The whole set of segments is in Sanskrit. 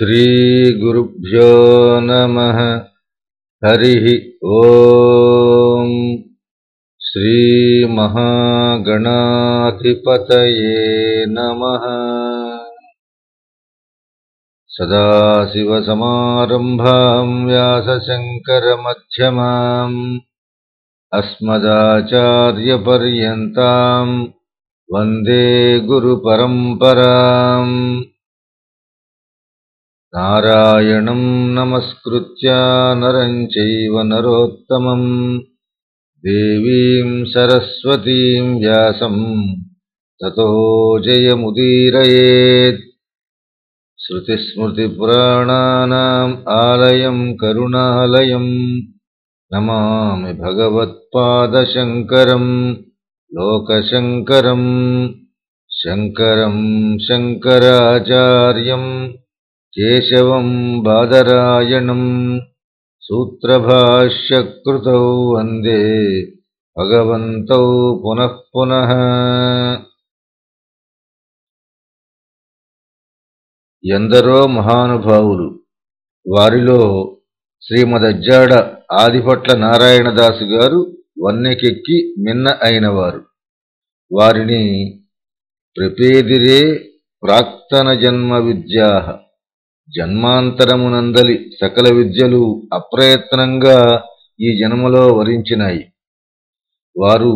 श्रीगुरुभ्यो नमः। हरिः ॐ श्रीमहागणाधिपतये नमः। सदाशिवसमारम्भाम् व्यासशङ्करमध्यमाम्। अस्मदाचार्यपर्यन्ताम् वन्दे गुरुपरम्पराम् नारायणम् नमस्कृत्य नरम् चैव नरोत्तमम्। देवीम् सरस्वतीम् व्यासम् ततो जयमुदीरयेत्। श्रुतिस्मृतिपुराणानाम् आलयम् करुणालयम् नमामि भगवत्पादशङ्करम् लोकशङ्करम् शङ्करम् शङ्कराचार्यम् केशवम् बादरायणम् सूत्रभाष्यकृतौ वन्दे भगवन्तौ पुनः पुनः ఎందరో మహానుభావులు వారిలో శ్రీమదజ్జాడ ఆదిపట్ల నారాయణదాసు గారు వన్నెకెక్కి మిన్న అయినవారు వారిని ప్రపేదిరే ప్రాక్తన జన్మ విద్యా జన్మాంతరమునందలి సకల విద్యలు అప్రయత్నంగా ఈ జన్మలో వరించినాయి. వారు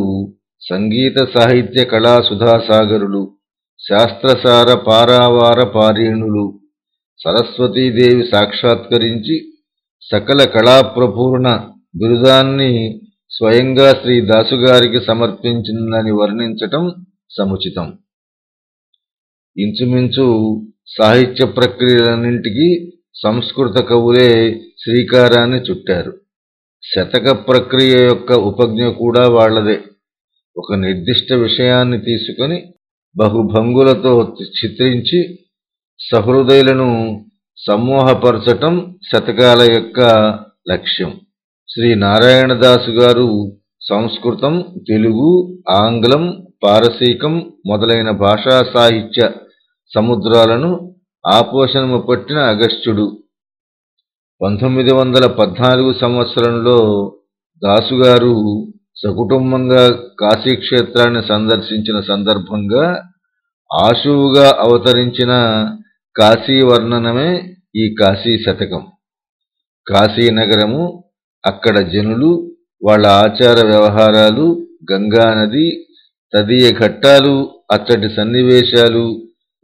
సంగీత సాహిత్య కళా సుధాసాగరులు శాస్త్రసార పారావార పారీణులు సరస్వతీదేవి సాక్షాత్కరించి సకల కళాప్రపూర్ణ బిరుదాన్ని స్వయంగా శ్రీ దాసుగారికి సమర్పించిందని వర్ణించటం సముచితం. ఇంచుమించు సాహిత్య ప్రక్రియలన్నింటికీ సంస్కృత కవులే శ్రీకారాన్ని చుట్టారు. శతక ప్రక్రియ యొక్క ఉపజ్ఞ కూడా వాళ్ళదే. ఒక నిర్దిష్ట విషయాన్ని తీసుకొని బహుభంగులతో చిత్రించి సహృదయులను సమ్మోహపరచటం శతకాల యొక్క లక్ష్యం. శ్రీ నారాయణదాసు గారు సంస్కృతం తెలుగు ఆంగ్లం పారసీకం మొదలైన భాషా సాహిత్య సముద్రాలను ఆపోషణము పట్టిన అగస్త్యుడు. పంతొమ్మిది వందల పద్నాలుగు సంవత్సరంలో దాసుగారు సకుటుంబంగా కాశీక్షేత్రాన్ని సందర్శించిన సందర్భంగా ఆశువుగా అవతరించిన కాశీ వర్ణనమే ఈ కాశీ శతకం. కాశీనగరము అక్కడ జనులు వాళ్ళ ఆచార వ్యవహారాలు గంగానది తదీయ ఘట్టాలు అచ్చటి సన్నివేశాలు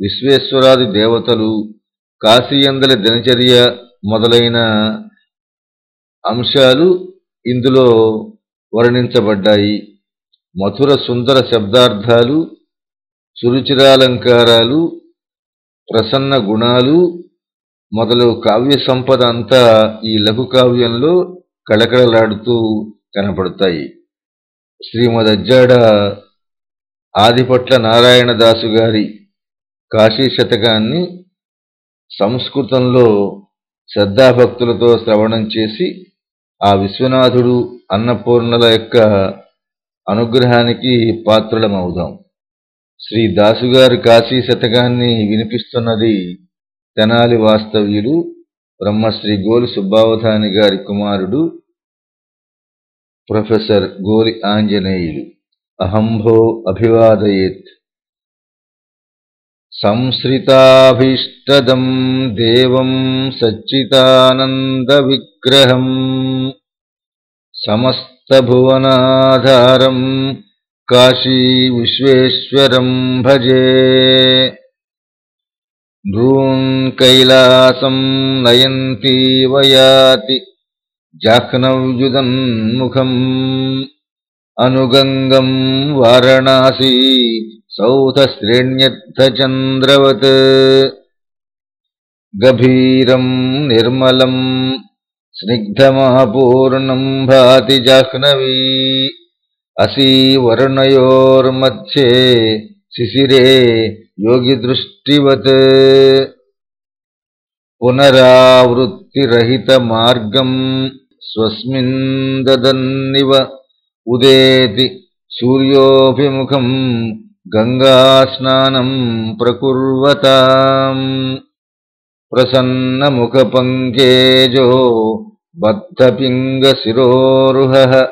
విశ్వేశ్వరాది దేవతలు కాశీయందల దినచర్య మొదలైన అంశాలు ఇందులో వర్ణించబడ్డాయి. మధుర సుందర శబ్దార్థాలు సురుచిరాలంకారాలు ప్రసన్న గుణాలు మొదలు కావ్య సంపద అంతా ఈ లఘు కావ్యంలో కళకళలాడుతూ కనపడతాయి. శ్రీమదజ్జాడ ఆదిపట్ల నారాయణదాసు గారి కాశీ శతకాన్ని సంస్కృతంలో శ్రద్ధాభక్తులతో శ్రవణం చేసి ఆ విశ్వనాథుడు అన్నపూర్ణల యొక్క అనుగ్రహానికి పాత్రులమవుదాం. శ్రీ దాసుగారు కాశీ శతకాన్ని వినిపిస్తున్నది తెనాలి వాస్తవ్యులు బ్రహ్మశ్రీ గోలి సుబ్బావధాని గారి కుమారుడు ప్రొఫెసర్ గోలి ఆంజనేయులు. అహంభో అభివాదయేత్. संश्रिताभीष्टदम् देवम् सच्चिदानन्दविग्रहम् समस्तभुवनाधारम् काशीविश्वेश्वरम् भजे। भून् कैलासम् नयन्ती व याति जाह्नव्युदम् अनुगङ्गम् वारणासी सौथश्रेण्यर्थचन्द्रवत् गभीरम् निर्मलम् स्निग्धमापूर्णम् भाति जाह्नवी असीवर्णयोर्मध्ये शिशिरे योगिदृष्टिवत्। पुनरावृत्तिरहितमार्गम् स्वस्मिन् ददन्निव उदेति सूर्योऽभिमुखम् गङ्गास्नानम् प्रकुर्वताम्। प्रसन्नमुखपङ्केजो बद्धपिङ्गशिरोरुहः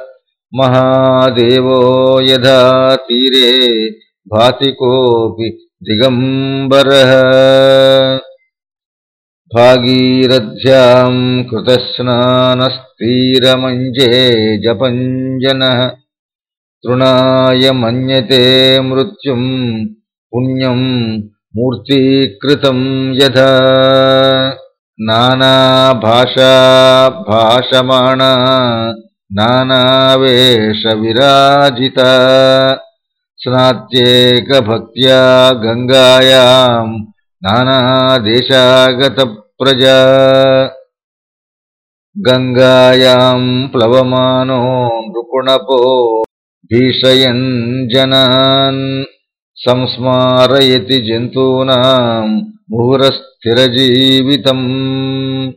महादेवो यथा तीरे भाति कोऽपि दिगम्बरः। भागीरथ्याम् कृतस्नानस्तीरमञ्जे जपञ्जनः। तृणाय मन्यते मृत्युम् पुण्यम् मूर्तीकृतम् यथा। नानाभाषा भाषमाणा नानावेशविराजिता। स्नात्येकभक्त्या गङ्गायाम् नानादेशागतप्रजा। गङ्गायाम् प्लवमानो नृपुणपो भीषयन् जनान् संस्मारयति जन्तूनाम् मुहुरस्थिरजीवितम्।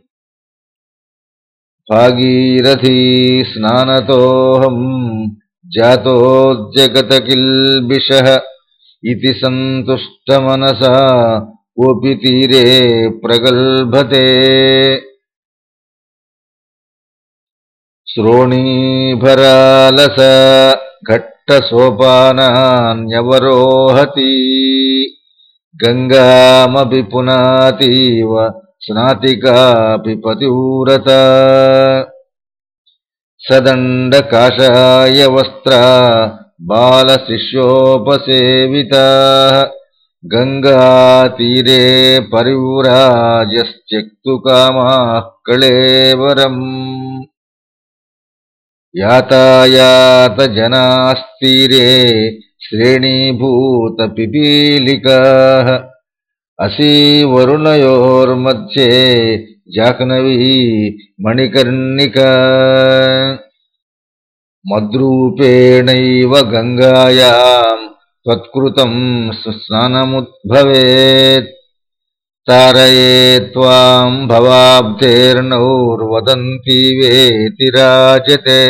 भागीरथी स्नानतोऽहम् जातोऽद्यगतकिल्बिषः इति सन्तुष्टमनसा कोऽपि तीरे प्रगल्भते। श्रोणीभरालस घट्टसोपानान्यवरोहति गङ्गामपि पुनातीव स्नातिकापि पतिव्रता। सदण्डकाषायवस्त्रा बालशिष्योपसेविताः। गङ्गातीरे परिव्राजस्त्यक्तुकामाः कळेवरम् यातायातजनास्तीरे श्रेणीभूतपिपीलिकाः असीवरुणयोर्मध्ये जाह्नवी मणिकर्णिका मद्रूपेणैव गङ्गायाम् त्वत्कृतम् स्नानमुद्भवेत् तारये त्वाम् भवाब्धेर्नौर्वदन्ती वेति राजते।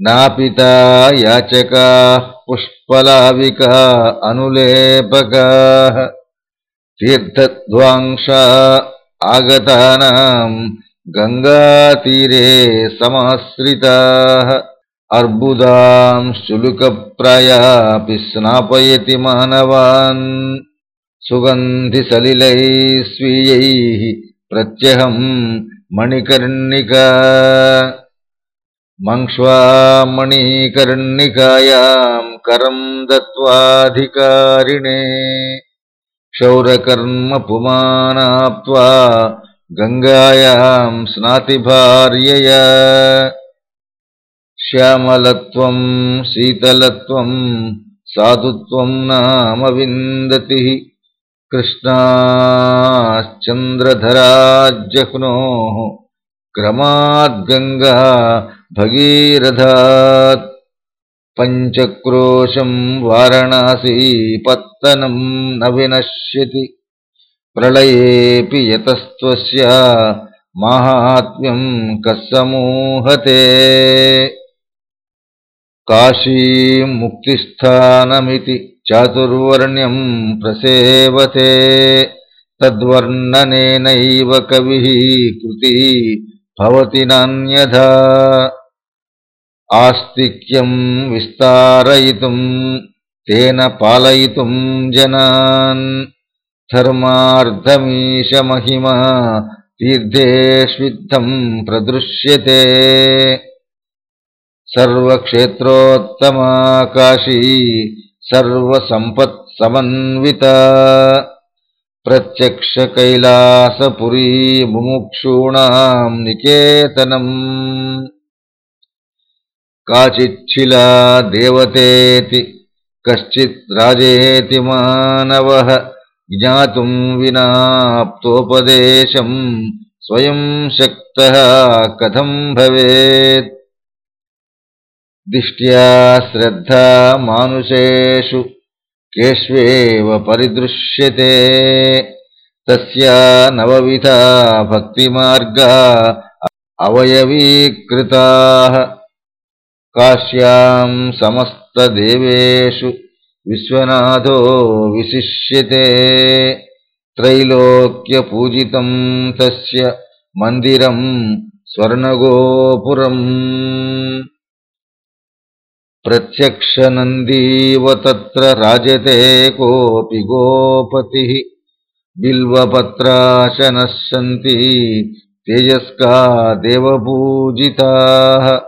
नापिता याचकाः पुष्पलाविका अनुलेपकाः तीर्थध्वांसा आगतानाम् गङ्गातीरे समाश्रिताः अर्बुदांशुलुकप्रायापि स्नापयति मानवान् सुगन्धिसलिलैः स्वीयैः प्रत्यहम् मणिकर्णिका। मङ्क्ष्वामणिकर्णिकायाम् करम् दत्त्वाधिकारिणे। क्षौरकर्म पुमानाप्त्वा गङ्गायाम् स्नातिभार्यया। श्यामलत्वम् शीतलत्वम् साधुत्वम् नाम विन्दतिः कृष्णाश्चन्द्रधराज्जह्नोः क्रमाद्गङ्गा भगीरथात् पञ्चक्रोशम् वारणासीपत्तनम् न विनश्यति प्रलयेऽपि यतस्त्वस्य माहात्म्यम् कः समूहते काशीमुक्तिस्थानमिति चातुर्वर्ण्यम् प्रसेवते तद्वर्णनेनैव कविः कृती भवति नान्यथा। आस्तिक्यम् विस्तारयितुम् तेन पालयितुम् जनान्। धर्मार्धमीशमहिमा तीर्थेष्विद्धम् प्रदृश्यते। सर्वक्षेत्रोत्तमाकाशी सर्वसम्पत्समन्विता। प्रत्यक्षकैलासपुरी मुमुक्षूणाम् निकेतनम्। काचिच्छिला देवतेति कश्चित् राजेति मानवः ज्ञातुम् विनाप्तोपदेशम् स्वयम् शक्तः कथम् भवेत् दिष्ट्या श्रद्धा मानुषेषु केष्वेव परिदृश्यते। तस्या नवविधा भक्तिमार्गा अवयवीकृताः। काश्याम् समस्तदेवेषु विश्वनाथो विशिष्यते। त्रैलोक्यपूजितं तस्य मन्दिरं स्वर्णगोपुरम् प्रत्यक्षनन्दीव तत्र राजते कोऽपि गोपतिः। बिल्वपत्राशनः सन्ति तेजस्का देवपूजिताः।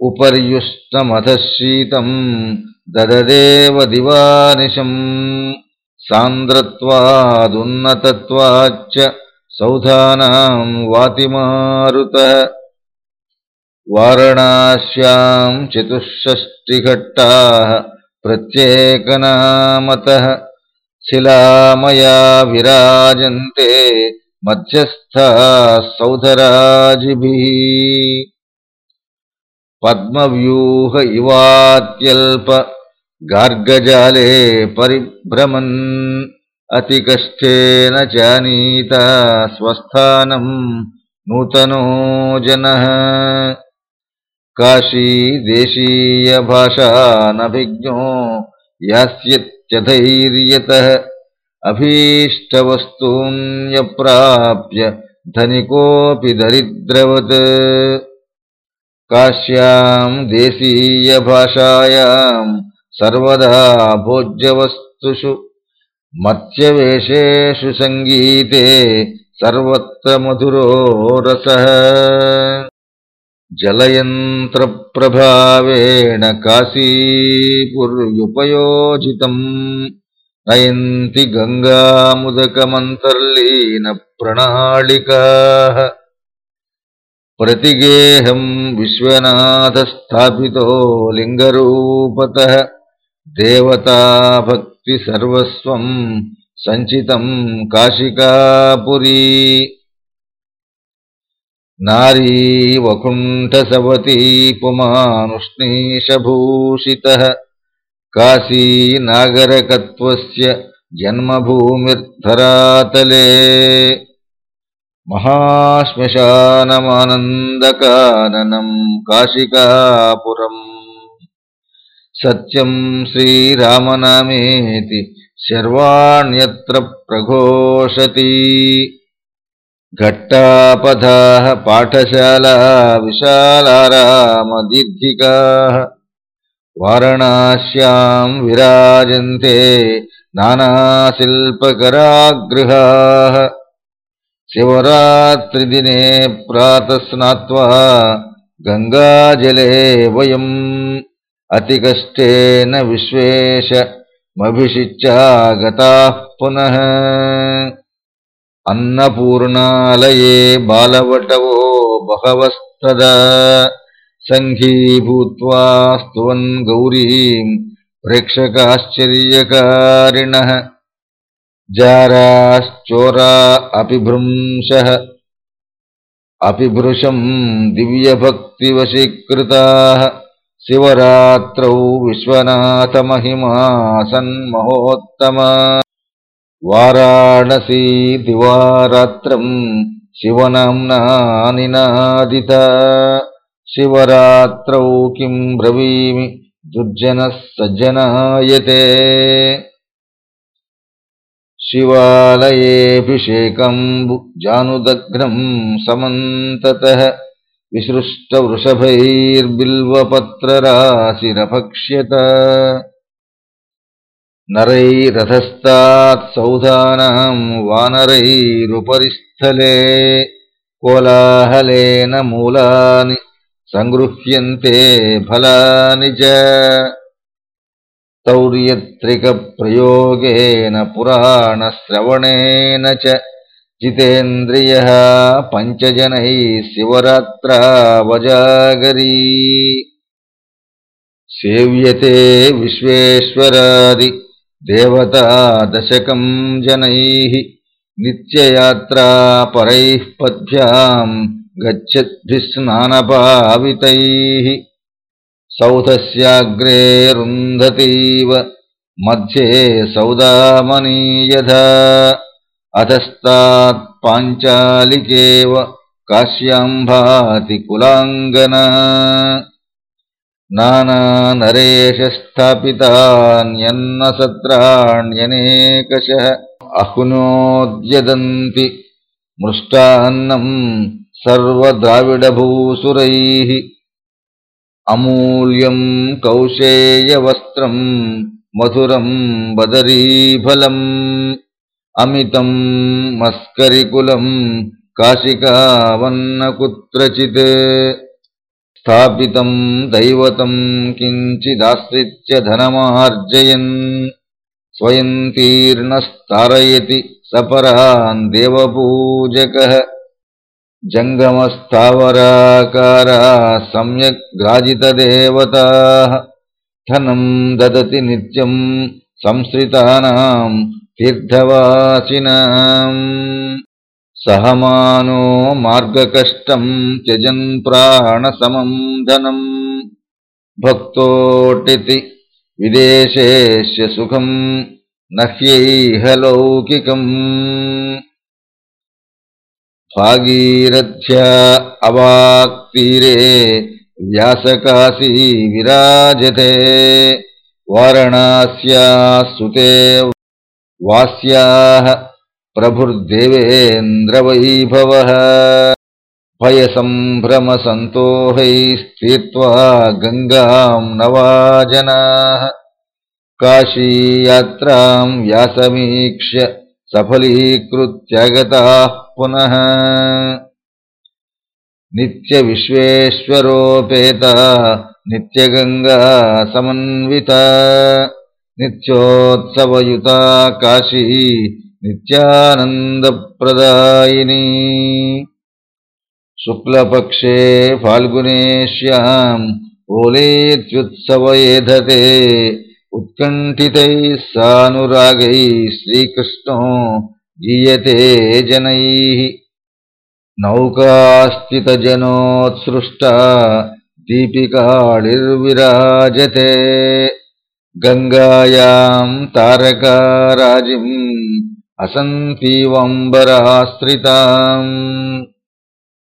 उपर्युष्टमधः शीतम् दददेव दिवानिशम् सान्द्रत्वादुन्नतत्वाच्च सौधानाम् वातिमारुतः वारणास्याम् चतुष्षष्टिघट्टाः प्रत्येकनामतः शिलामया विराजन्ते मध्यस्थाः सौधराजिभिः पद्मव्यूह इवात्यल्प गार्गजाले परिभ्रमन् अतिकष्टेन जानीता स्वस्थानम् नूतनो जनः काशीदेशीयभाषानभिज्ञो यास्यत्यधैर्यतः अभीष्टवस्तून्यप्राप्य धनिकोऽपि दरिद्रवत्। काश्याम् देशीयभाषायाम् सर्वदा भोज्यवस्तुषु मत्स्यवेषेषु सङ्गीते सर्वत्र मधुरो रसः। జలయంత్రప్రభావేణ కాశీపుర్యుపయోజితం. నయంతి గంగాముదకమంతర్లీన ప్రణాళిక. ప్రతిగేహం విశ్వనాథస్థాపితో లింగరూపత. దేవతాభక్తిసర్వస్వం సంచితం కాశికాపురీ. नारी वकुण्ठसवती पुमानुष्णीशभूषितः काशीनागरकत्वस्य जन्मभूमिर्धरातले। महाश्मशानमानन्दकाननम् काशिकापुरम्। सत्यम् श्रीरामनामेति शर्वाण्यत्र प्रघोषति घट्टापथाः पाठशाला विशालारामदीर्घिकाः। वारणास्याम् विराजन्ते नानाशिल्पकरागृहाः। शिवरात्रिदिने प्रातः स्नात्वा गङ्गाजले वयम् अतिकष्टेन विश्वेशमभिषिच्यागताः पुनः अन्नपूर्णालये बालवटवो बहवस्तदा। सङ्घीभूत्वा स्तुवन् गौरीम् प्रेक्षकाश्चर्यकारिणः। जाराश्चोरा अपि भृंशः। अपि भृशम् दिव्यभक्तिवशीकृताः। शिवरात्रौ विश्वनाथमहिमा सन्महोत्तमा वाराणसी दिवारात्रम् शिवनाम्ना निनादिता शिवरात्रौ किम् ब्रवीमि दुर्जनः सज्जनायते। शिवालयेऽभिषेकम् जानुदग्नम् समन्ततः विसृष्टवृषभैर्बिल्वपत्रराशिरभक्ष्यत నరైరథస్థాత్ సౌధానం వానరైరుపరిస్థలే కోలాహలేన మూలాని సంగృహ్యంతే ఫలాని చ తౌర్యత్రికప్రయోగేన పురాణశ్రవణేన చ జితేంద్రియ పంచజనై శివరాత్రావజాగరీ సేవ్యతే విశ్వేశ్వరాది देवता दशकम् जनैः नित्ययात्रा परैः पद्भ्याम् गच्छद्भिः स्नानपावितैः सौधस्याग्रे रुन्धतीव मध्ये सौदामनी यथा। अधस्तात् पाञ्चालिकेव काश्याम्भाति कुलाङ्गना नानानरेशस्थापितान्यन्नसत्राण्यनेकशः अहुनोद्यदन्ति मृष्टान्नम् सर्वद्राविडभूसुरैः अमूल्यम् कौशेयवस्त्रम् मधुरम् बदरीफलम् अमितम् मस्करिकुलम् काशिकावन्न कुत्रचित् स्थापितम् दैवतम् किञ्चिदाश्रित्य धनमार्जयन् स्वयम् तीर्णस्तारयति सपरान् देवपूजकः। जङ्गमस्थावराकारा सम्यक् ग्राजितदेवताः। धनम् ददति नित्यम् संसृतानाम् तीर्थवासिनाम् सहमानो मार्गकष्टम् त्यजन् प्राणसमम् धनम् भक्तोटिति विदेशेष्य सुखम् न ह्यैह लौकिकम् भागीरथ्या अवाक्तीरे व्यासकाशी विराजते वारणास्याः सुते वास्याः प्रभुर्देवेन्द्रवैभवः। गङ्गाम् नवाजनाः। काशीयात्राम् व्यासमीक्ष्य सफलीकृत्यागताः पुनः। नित्यविश्वेश्वरोपेता नित्यगङ्गा समन्विता। नित्योत्सवयुता काशी నిత్యానందప్రదాయిని శుక్లపక్షే ఫాల్గునేశ్యాం ఓలేత్యుత్సవేధతే ఉత్కంఠితై సానురాగై శ్రీకృష్ణో గీయతే జనై నౌకాస్థితజనోత్సృష్ట దీపికాళిర్విరాజతే గంగాయాం తారకారాజిం असन्तीवम्बराश्रिताम्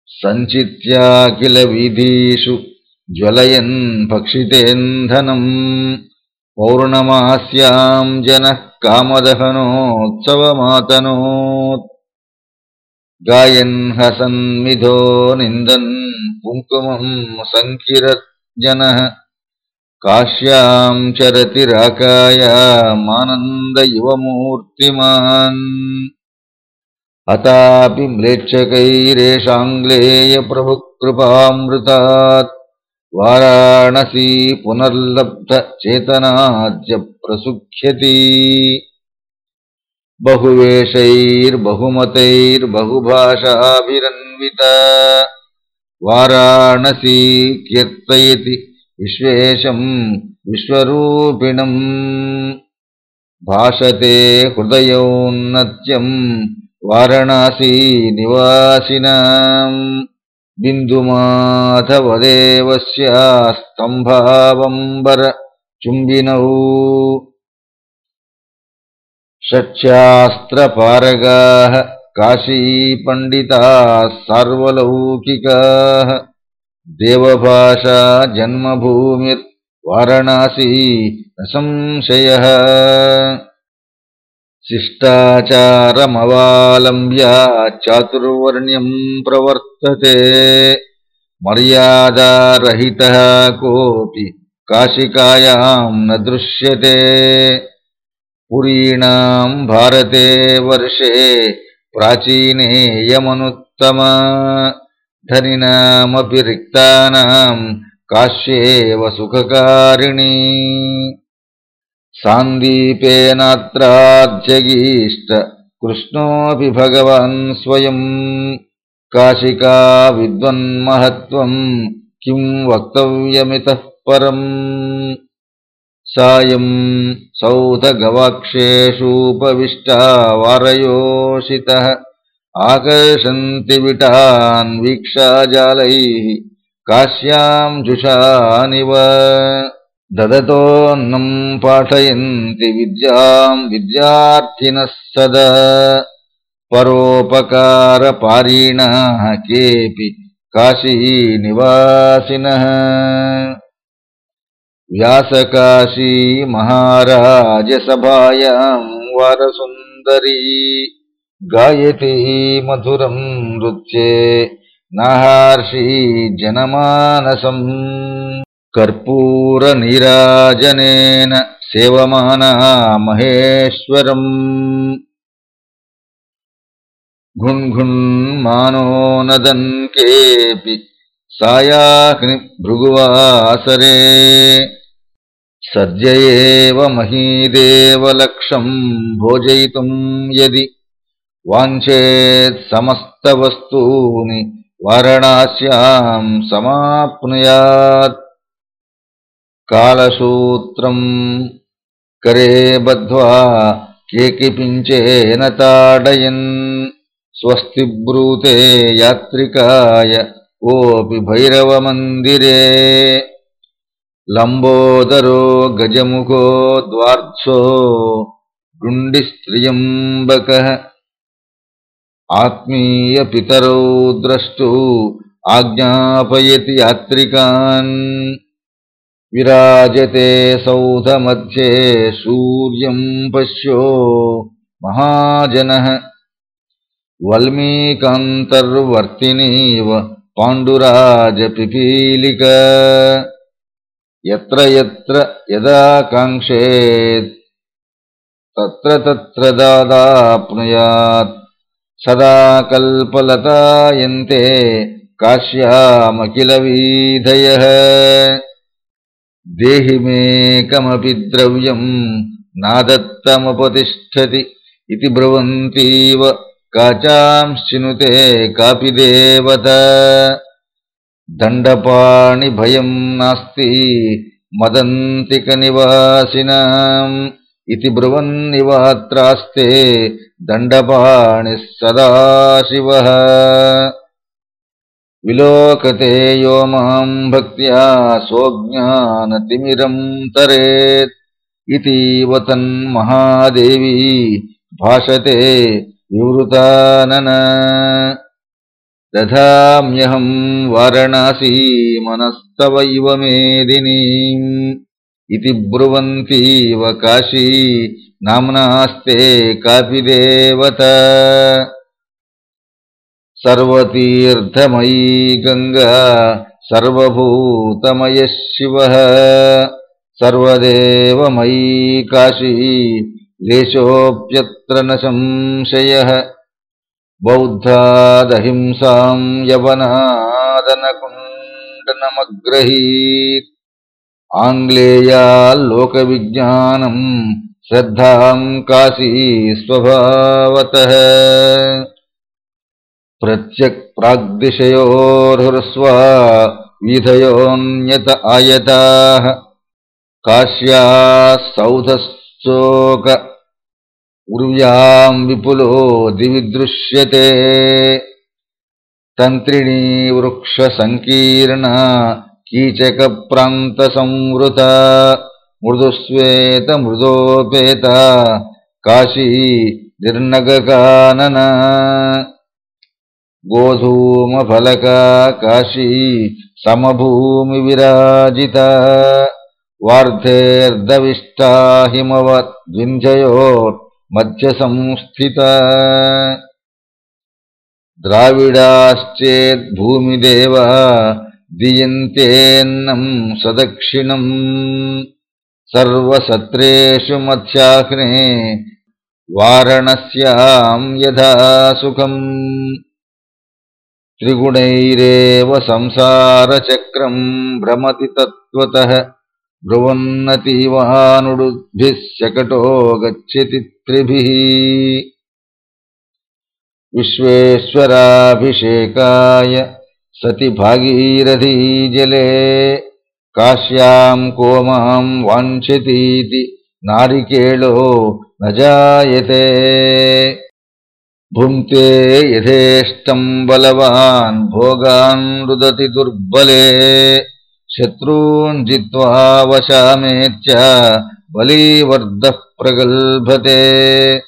सञ्चित्या किल वीधीषु ज्वलयन् भक्षितेन्धनम्। पौर्णमास्याम् जनः कामदहनोत्सवमातनोत्। गायन् हसन्मिधो निन्दन् कुङ्कुमम् काश्याम् चरतिराकायामानन्द इव मूर्तिमान् अतापि म्लेच्छकैरेषाङ्ग्लेयप्रभुकृपामृतात् वाराणसी पुनर्लब्धचेतनाद्य प्रसुख्यति बहुवेषैर्बहुमतैर्बहुभाषाभिरन्विता। वाराणसी कीर्तयति विश्वेशम् विश्वरूपिणम्। भाषते हृदयोन्नत्यम् वाराणसी निवासिनाम् बिन्दुमाधवदेवस्यास्तम्भावम्बरचुम्बिनौ षट्शास्त्रपारगाः काशीपण्डिताः सार्वलौकिकाः देवभाषा जन्मभूमिर्वाराणासी न संशयः। शिष्टाचारमवालम्ब्य चातुर्वर्ण्यम् प्रवर्तते। मर्यादारहितः कोऽपि काशिकायाम् न दृश्यते। पुरीणाम् भारते वर्षे प्राचीनेयमनुत्तम धनिनामपि रिक्तानाम् काश्येव सुखकारिणी। सान्दीपेनात्राध्यगीष्ट कृष्णोऽपि भगवान् स्वयम् काशिका विद्वन्महत्त्वम् किम् वक्तव्यमितः परम्। सायम् सौधगवाक्षेषूपविष्टा वारयोषितः आकर्षन्ति विटान् वीक्षाजालैः काश्याम् जुषानिव ददतोऽन्नम् पाठयन्ति विद्याम् विद्यार्थिनः सदा। परोपकारपारीणः केऽपि काशीनिवासिनः व्यासकाशी महाराजसभायाम् वरसुन्दरी। सुन्दरी गायति मधुरम् नृत्ये नाहार्षी जनमानसम्। कर्पूरनिराजनेन सेवमाना महेश्वरम्। घुण्घुण्मानो नदन् केऽपि सायाह्निभृगुवासरे सद्य एव महीदेवलक्षम् भोजयितुम् यदि వాంఛేత్ సమస్తవస్తూని వారణాస్యాం సమాప్నుయాత్. కాళసూత్రం కరే బద్ధ్వా కేకిపించేన తాడయన్ స్వస్తి బ్రూతే యాత్రికాయ ఓపి భైరవమందిరే. లంబోదరో గజముఖో ద్వార్సో గుండిస్త్రియంబక आत्मीयपितरौ द्रष्टु आज्ञापयति यात्रिकान्। विराजते सौधमध्ये सूर्यम् पश्यो महाजनः। वल्मीकान्तर्वर्तिनीव पाण्डुराजपिपीलिक। यत्र यत्र यदा काङ्क्षेत् तत्र तत्र दादाप्नुयात् సదా కల్పలతాయంతే కాశ్యామకిలవీధయ దేహిమేకమపి ద్రవ్యం నాదత్తమపతిష్టతి ఇది బ్రువంతీవ కాచాంశ్చినుతే కాపి దేవత దండపాణి భయం నాస్తి మదంతిక నివాసినా इति ब्रुवन्निवात्रास्ते दण्डपाणिः सदाशिवः। विलोकते यो माम् भक्त्या स्वज्ञानतिमिरम् तरेत्। इतीव तन्महादेवी भाषते विवृतानन। दधाम्यहम् वारणासीमनस्तवैव मेदिनीम् इति ब्रुवन्तीव काशी। नाम्नास्ते कापि देवता सर्वतीर्थमयी गङ्गा सर्वभूतमयः शिवः। सर्वदेवमयी काशी लेशोऽप्यत्र न संशयः। बौद्धादहिंसाम् यवनादनकुण्डनमग्रहीत् आङ्ग्लेयाल्लोकविज्ञानम् श्रद्धाम् काशी स्वभावतः प्रत्यक्प्राग्दिशयोर्हुरस्वा विधयोऽन्यत आयताः। काश्याः सौधश्चोक उर्व्याम् विपुलो दिवि दृश्यते तन्त्रिणी वृक्षसङ्कीर्णा कीचकप्रान्तसंवृता मृदुश्वेतमृदोपेता काशी निर्नगकानना गोधूमफलका काशी समभूमिविराजिता वार्धेर्दविष्टा हिमवद्विञ्जयोर्मध्यसंस्थिता द्राविडाश्चेद्भूमिदेवा दियन्तेऽन्नम् सदक्षिणम्। सर्वसत्रेषु मध्याह्ने वारणस्याम् यथा सुखम्। त्रिगुणैरेव संसारचक्रम् भ्रमति तत्त्वतः। ब्रुवन्नतीवानुडुद्भिः शकटो गच्छति त्रिभिः। विश्वेश्वराभिषेकाय సతి భాగీరథీ జలే. కాశ్యాం కోమాం వాంఛతీతి నారికేళో నజాయతే. భుంక్తే యథేష్టం బలవాన్ భోగాన్ రుదతి దుర్బలే. శత్రూన్ జిత్వా వశామేత్య బలీవర్ధ ప్రగల్భతే.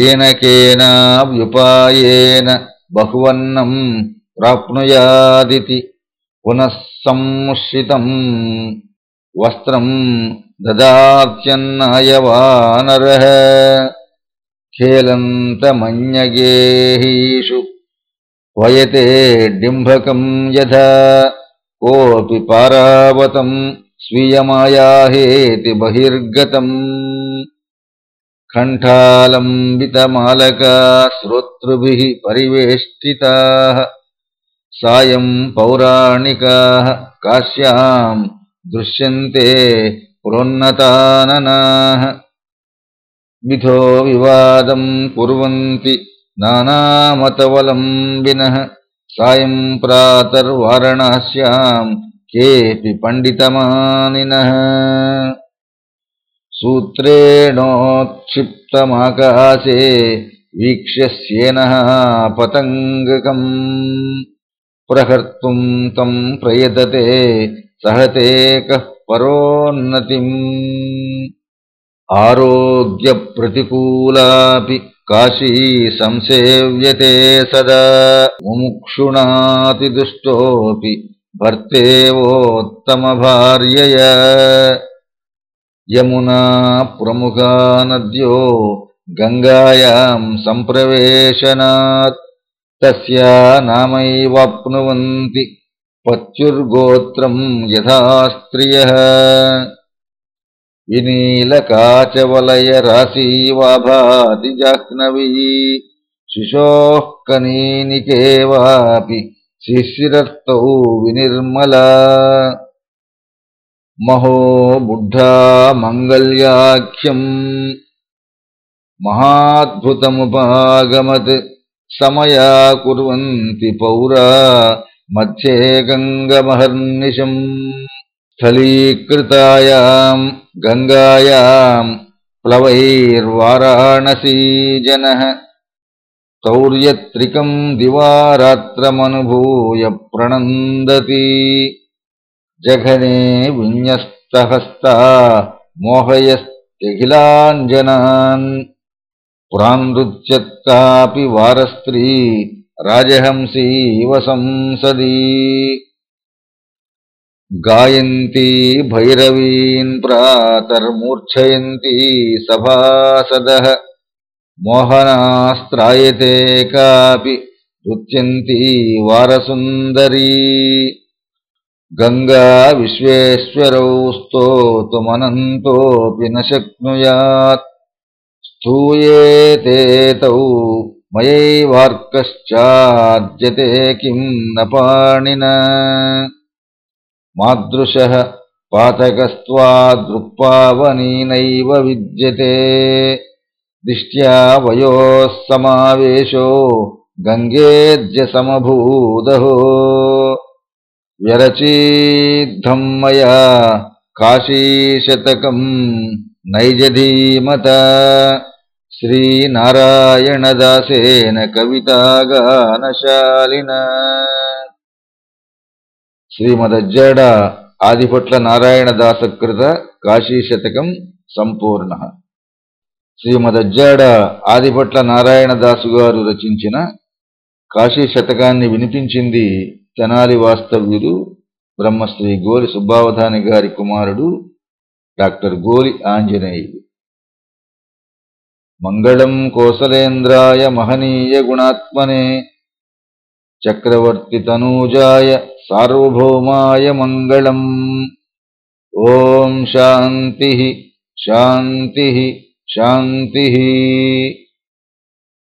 ఏనకేనావ్యుపాయేన బహువన్నం ప్రాప్నుయాదితి పునఃసంశితం వస్త్రం దదాత్యన్నాయవానర ఖేలంతమన్యగేహీషు వయతే డింభకం యథ కోపి పారావతం స్వీయమాయాహేతి బహిర్గతం కంఠాలంబితమాలకా శ్రోతృభి పరివేష్టితా सायम् पौराणिकाः काश्याम् दृश्यन्ते पुरोन्नताननाः। विधो विवादम् कुर्वन्ति नानामतवलम्बिनः। सायम् प्रातर्वारणास्याम् केऽपि पण्डितमानिनः। सूत्रेणोत्क्षिप्तमाकाशे वीक्ष्यस्येनः पतङ्गकम् ప్రహర్తుం తం ప్రయతతే సహతేక పరోన్నతిం ఆరోగ్య ప్రతికూలాపి కాశీ సంసేవ్యతే సదా ముముక్షుణాతిదుష్టోపి భర్తేవోత్తమ భార్యయ యమునా ప్రముఖా నద్యో గంగాయాం సంప్రవేశనాత్ తస్యా నామైవాప్నువంతి పత్యుర్గోత్రం యథా స్త్రియ వినీలకాచవలయరాశీవాభాతిజాహ్నవీ శిశోః కనీనికేవాపి శిశిరత్తౌ వినిర్మలా మహో బుద్ధా మంగళ్యాఖ్యం మహాద్భుతముపాగమత్ సమయా కుర్వంతి పౌరా మధ్యే గంగమహర్నిశం స్థలీకృతాయాం గంగాయాం ప్లవైర్వారాణసీజన తౌర్యత్రికం దివారాత్రమనుభూయ ప్రణందతి జఘనే విన్యస్తహస్త మోహయస్త్యఖిలాంజనాన్ पुरान्दृत्यत्कापि वारस्त्री राजहंसीव संसदी गायन्ती भैरवीन् प्रातर्मूर्च्छयन्ती सभासदः मोहनास्त्रायते कापि नृत्यन्ती वारसुन्दरी गङ्गा विश्वेश्वरौ स्तोतुमनन्तोऽपि न शक्नुयात् स्तूयेते तौ मयैवार्कश्चाद्यते किम् न पाणिना। मादृशः पातकस्त्वादृक्पावनीनैव विद्यते। दिष्ट्या वयोः समावेशो गङ्गेद्यसमभूदहो व्यरचीद्धम् मया काशीशतकम् नैजधीमत శ్రీనారాయణదాసేన కవితాగానశాలిన శ్రీమదజ్జడ ఆదిపట్ల నారాయణదాసకృత కాశీశతకం సంపూర్ణ శ్రీమదజ్జాడ ఆదిపట్ల నారాయణదాసు గారు రచించిన కాశీ శతకాన్ని వినిపించింది తెనాలి వాస్తవ్యుడు బ్రహ్మశ్రీ గోలి సుబ్బావధాని గారి కుమారుడు డాక్టర్ గోలి ఆంజనేయుడు. मङ्गलम् कोसलेन्द्राय महनीय गुणात्मने चक्रवर्तितनूजाय सार्वभौमाय मङ्गलम्। ॐ शान्तिः शान्तिः शान्तिः।